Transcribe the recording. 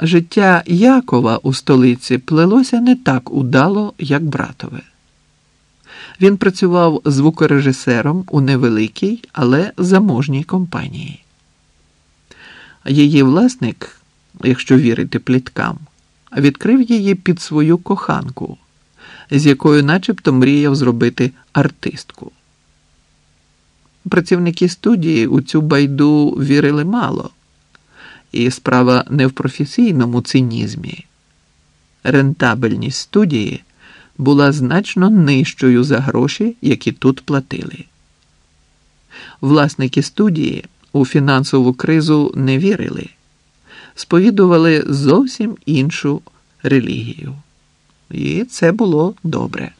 Життя Якова у столиці плелося не так удало, як братове. Він працював звукорежисером у невеликій, але заможній компанії. Її власник, якщо вірити пліткам, відкрив її під свою коханку, з якою начебто мріяв зробити артистку. Працівники студії у цю байду вірили мало, і справа не в професійному цинізмі. Рентабельність студії була значно нижчою за гроші, які тут платили. Власники студії у фінансову кризу не вірили, сповідували зовсім іншу релігію. І це було добре.